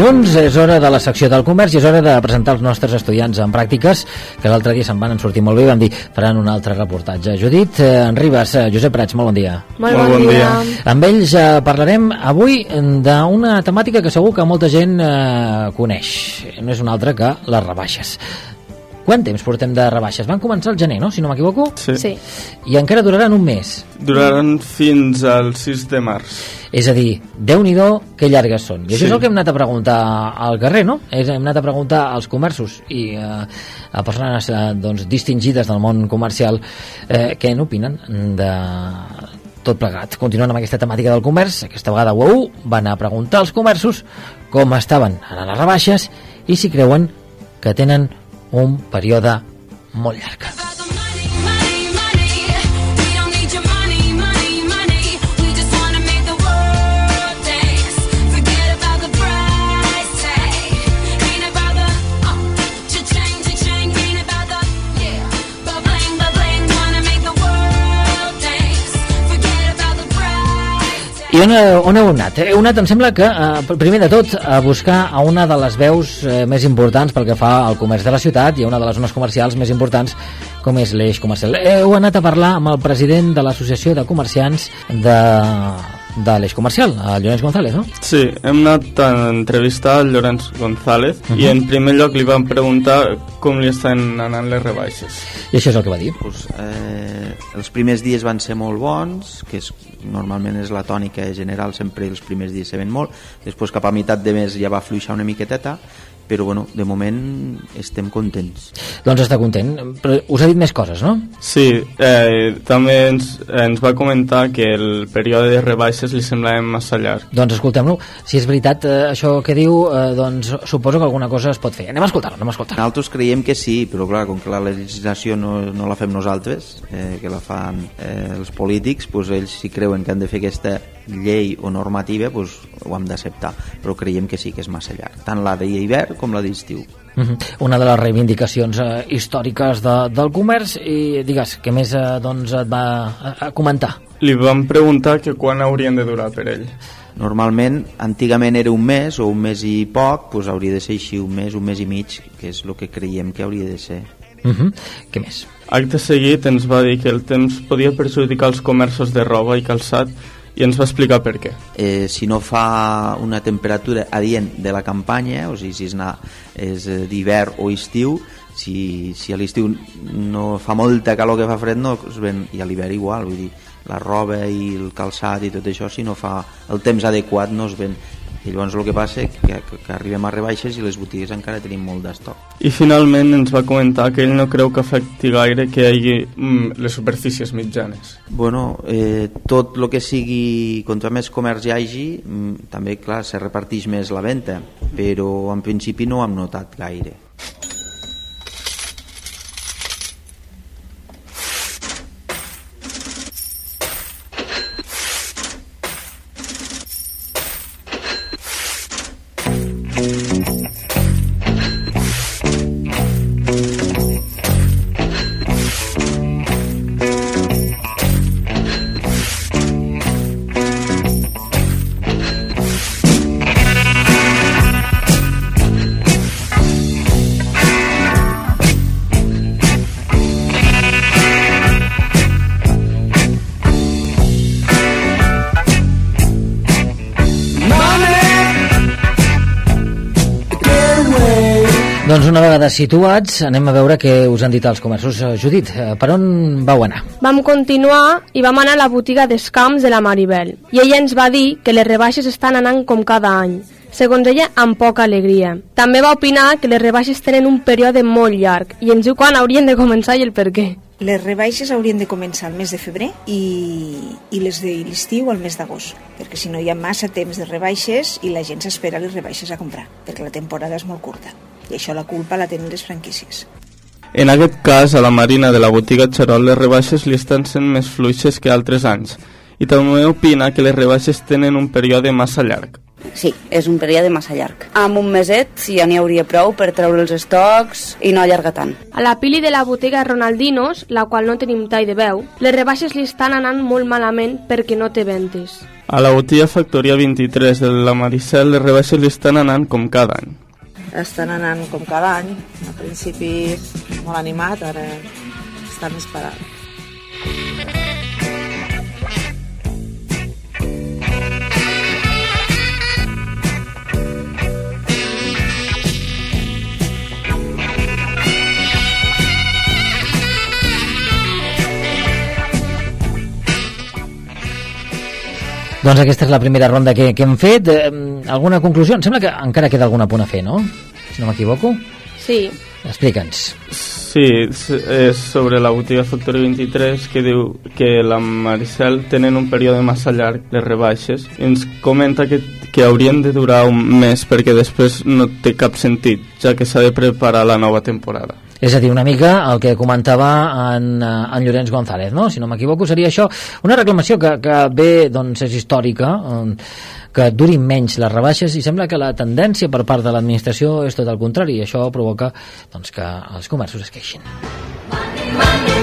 dilluns, és hora de la secció del comerç i és hora de presentar els nostres estudiants en pràctiques, que l'altre dia se'n van sortir molt bé i vam dir, faran un altre reportatge. Judit, eh, en Ribas, eh, Josep Prats, molt bon dia. Molt, molt bon, bon dia. dia. Amb ells eh, parlarem avui d'una temàtica que segur que molta gent eh, coneix. No és una altra que les rebaixes. Quant temps portem de rebaixes? Van començar al gener, no?, si no m'equivoco? Sí. sí. I encara duraran un mes. Duraran fins al 6 de març. És a dir, déu nhi que llargues són. I això sí. és el que hem anat a preguntar al carrer, no? És, hem anat a preguntar als comerços i eh, a persones eh, doncs, distingides del món comercial eh, què n'opinen de tot plegat. Continuant amb aquesta temàtica del comerç, aquesta vegada UAU va anar a preguntar als comerços com estaven a les rebaixes i si creuen que tenen un període molt. On, on heu anat? Heu anat, em sembla que, eh, primer de tot, a buscar a una de les veus eh, més importants pel que fa al comerç de la ciutat i a una de les zones comercials més importants com és l'eix comercial. Heu anat a parlar amb el president de l'Associació de Comerciants de, de l'eix comercial, el Llorenç González, no? Sí, hem anat a entrevistar el Llorenç González uh -huh. i en primer lloc li vam preguntar com li estan anant les rebaixes. I això és el que va dir? Pues, eh, els primers dies van ser molt bons, que és, normalment és la tònica general, sempre els primers dies se ven molt, després cap a meitat de mes ja va fluixar una miqueteta, però bueno, de moment estem contents. Doncs està content, però us ha dit més coses, no? Sí, eh, també ens, ens va comentar que el període de rebaixes li semblava massa llarg. Doncs escoltem-lo, si és veritat eh, això que diu, eh, doncs suposo que alguna cosa es pot fer. Anem a escoltar-lo, anem a escoltar -lo. Nosaltres creiem que sí, però clar, com que la legislació no, no la fem nosaltres, eh, que la fan eh, els polítics, doncs ells si creuen que han de fer aquesta llei o normativa doncs ho hem d'acceptar però creiem que sí que és massa llarg tant la d'hivern com la d'estiu -huh. Una de les reivindicacions eh, històriques de, del comerç i digues, què més eh, doncs, et va a, a comentar? Li vam preguntar que quan haurien de durar per ell Normalment, antigament era un mes o un mes i poc, doncs hauria de ser així un mes, un mes i mig, que és el que creiem que hauria de ser. Uh -huh. Què més? Acte seguit ens va dir que el temps podia perjudicar els comerços de roba i calçat i ens va explicar per què. Eh, si no fa una temperatura adient de la campanya, o sigui, si és, una, és eh, d'hivern o estiu, si, si a l'estiu no fa molta calor que fa fred, no es ven, i a l'hivern igual, vull dir, la roba i el calçat i tot això, si no fa el temps adequat no es ven i llavors el que passa és que, que, que arribem a rebaixes i les botigues encara tenim molt d'estoc. I finalment ens va comentar que ell no creu que afecti gaire que hi hagi mm, les superfícies mitjanes. Bueno, eh, tot el que sigui, contra més comerç hi hagi, mm, també, clar, se reparteix més la venda, però en principi no ho hem notat gaire. Doncs una vegada situats, anem a veure què us han dit els comerços. Eh, Judit, eh, per on vau anar? Vam continuar i vam anar a la botiga d'escamps de la Maribel. I ella ens va dir que les rebaixes estan anant com cada any, segons ella, amb poca alegria. També va opinar que les rebaixes tenen un període molt llarg i ens diu quan haurien de començar i el per què. Les rebaixes haurien de començar al mes de febrer i, i les de l'estiu al mes d'agost, perquè si no hi ha massa temps de rebaixes i la gent s'espera les rebaixes a comprar, perquè la temporada és molt curta i això la culpa la tenen les franquícies. En aquest cas, a la Marina de la botiga Xarol les rebaixes li estan sent més fluixes que altres anys i també opina que les rebaixes tenen un període massa llarg. sí, és un període massa llarg. Amb un meset sí, ja n'hi hauria prou per treure els estocs i no allargar tant. A la pili de la botiga Ronaldinos, la qual no tenim tall de veu, les rebaixes li estan anant molt malament perquè no té ventes. A la botiga Factoria 23 de la Maricel les rebaixes li estan anant com cada any. Estan anant com cada any, al principi molt animat, ara està més parat. Doncs aquesta és la primera ronda que, que hem fet. Eh, alguna conclusió? Em sembla que encara queda alguna punt a fer, no? Si no m'equivoco. Sí, Explica'ns. Sí, és és sobre la botiga Factoria 23 que diu que la Maricel tenen un període massa llarg les rebaixes i ens comenta que, que haurien de durar un mes perquè després no té cap sentit ja que s'ha de preparar la nova temporada. És a dir, una mica el que comentava en, eh, en Llorenç González, no? Si no m'equivoco, seria això. Una reclamació que, que bé, doncs, és històrica, eh, que durin menys les rebaixes i sembla que la tendència per part de l'administració és tot el contrari i això provoca doncs, que els comerços es queixin. Money, money,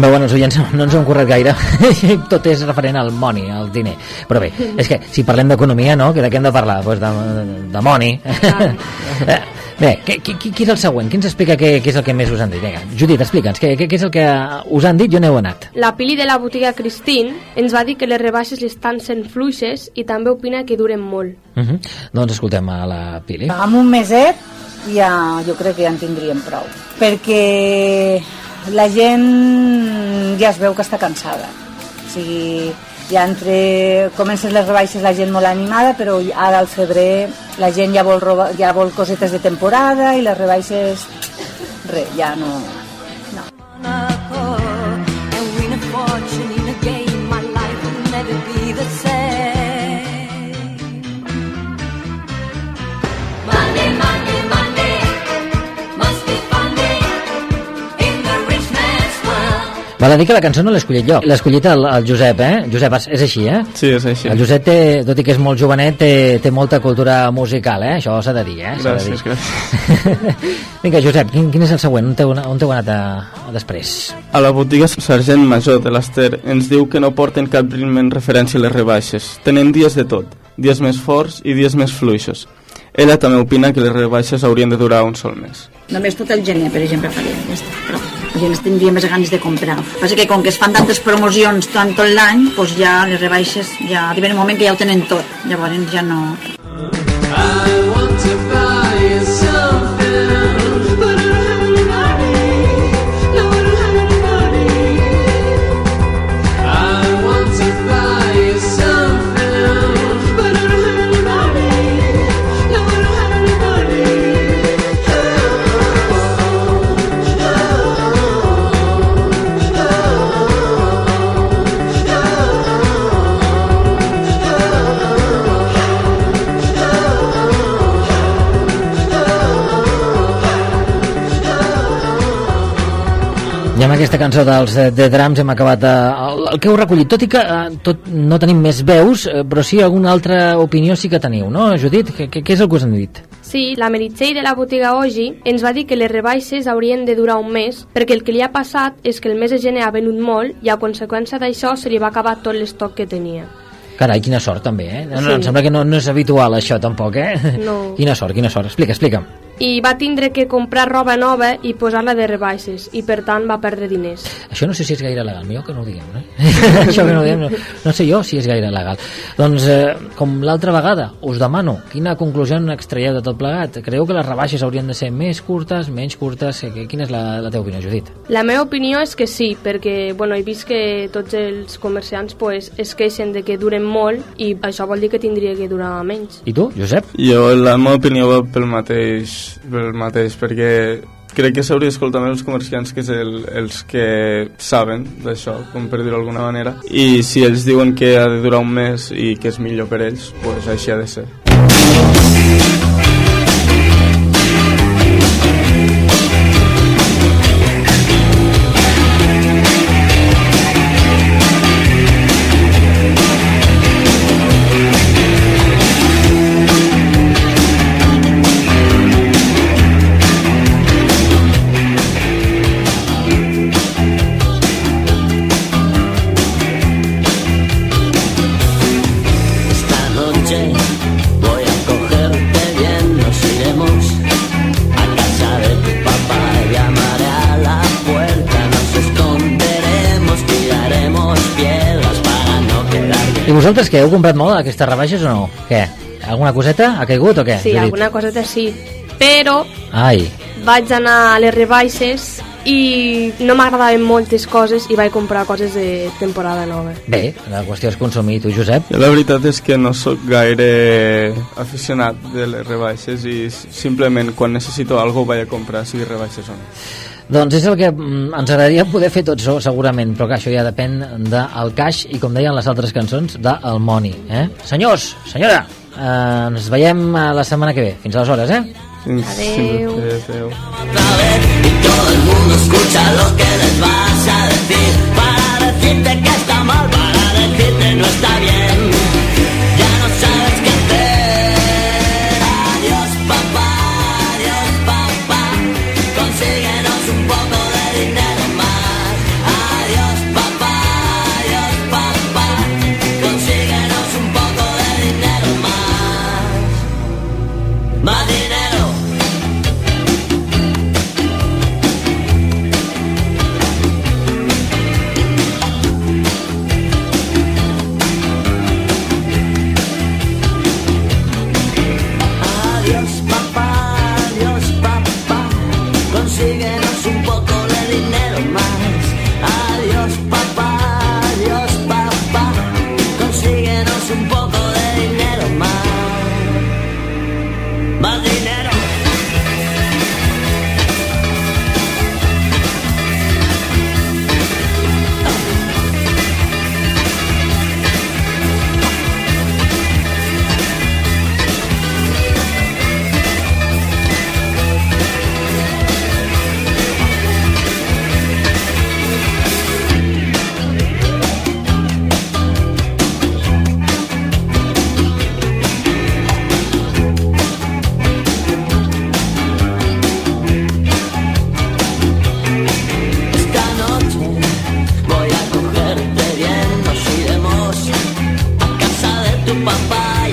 Com veuen els oients no ens ho han corret gaire tot és referent al money, al diner però bé, és que si parlem d'economia no? que de què hem de parlar? Pues de, de money bé, qui, qui, qui és el següent? Qui ens explica què, què és el que més us han dit? Vinga, Judit, explica'ns, què, què, què és el que us han dit i on heu anat? la pili de la botiga Christine ens va dir que les rebaixes li estan sent fluixes i també opina que duren molt. Uh -huh. Doncs escoltem a la Pili Amb un meset ja, jo crec que ja en tindríem prou. Perquè la gent ja es veu que està cansada. O sigui, ja entre comencen les rebaixes la gent molt animada, però ara al febrer la gent ja vol, roba, ja vol cosetes de temporada i les rebaixes, res, ja no... no. And win a fortune in a game, my life will never be the same. Val a dir que la cançó no l'he escollit jo, l'ha escollit el, el Josep, eh? Josep, és- així, eh? Sí, és així. El Josep, té, tot i que és molt jovenet, té, té molta cultura musical, eh? Això s'ha de dir, eh? S'ha de Gràcies, dir. gràcies. Vinga, Josep, quin, quin és el següent? On t'heu on anat a, a després? A la botiga Sargent Major de l'Ester ens diu que no porten cap en referència a les rebaixes. Tenen dies de tot, dies més forts i dies més fluixos. Ella també opina que les rebaixes haurien de durar un sol mes. Només tot el gener, per exemple, faria. Ja està, però la gent tindria més ganes de comprar. Passa que com que es fan tantes promocions tant tot l'any, doncs ja les rebaixes, ja arriba un moment que ja ho tenen tot. Llavors ja no... I amb aquesta cançó dels eh, The Drums hem acabat eh, el, el que heu recollit, tot i que eh, tot, no tenim més veus, però sí alguna altra opinió sí que teniu, no, Judit? Què és el que us han dit? Sí, la Meritxell de la botiga Oji ens va dir que les rebaixes haurien de durar un mes perquè el que li ha passat és que el mes de gener ha venut molt i a conseqüència d'això se li va acabar tot l'estoc que tenia. Carai, quina sort també, eh? No, no, Sí. Em sembla que no, no és habitual això tampoc, eh? No. Quina sort, quina sort. Explica, explica'm. I va tindre que comprar roba nova i posar-la de rebaixes i per tant va perdre diners. Això no sé si és gaire legal, millor que no ho diguem, eh? Això que no ho diguem, no, no sé jo si és gaire legal. Doncs, eh, com l'altra vegada, us demano, quina conclusió n'extraieu de tot plegat? Creieu que les rebaixes haurien de ser més curtes, menys curtes? Eh, Quina és la, la teva opinió, Judit? La meva opinió és que sí, perquè bueno, he vist que tots els comerciants pues, es queixen de que duren molt i això vol dir que tindria que durar menys. I tu, Josep? Jo, la meva opinió va pel mateix, pel mateix perquè crec que s'hauria d'escoltar més els comerciants que és el, els que saben d'això, com per dir-ho d'alguna manera. I si ells diuen que ha de durar un mes i que és millor per ells, doncs pues així ha de ser vosaltres què, heu comprat molt aquestes rebaixes o no? Què? Alguna coseta? Ha caigut o què? Sí, Judit? alguna coseta sí. Però Ai, vaig anar a les rebaixes i no m'agradaven moltes coses i vaig comprar coses de temporada nova. bé, la qüestió és consumir. Tu, Josep? Jo la veritat és que no sóc gaire aficionat de les rebaixes i simplement quan necessito alguna cosa vaig a comprar, sigui rebaixes o no. Doncs és el que mm, ens agradaria poder fer tots segurament, però que això ja depèn del caix i com deien les altres cançons del Moni, eh? Senyors, senyora, eh, ens veiem eh, la setmana que ve. Fins aleshores, eh? Adeu. Adeu. Y todo el mundo escucha lo que les Adéu. Adéu. Adéu. Adéu. Adéu. Adéu. Adéu. Adéu bye bye.